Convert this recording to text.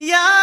Yeah.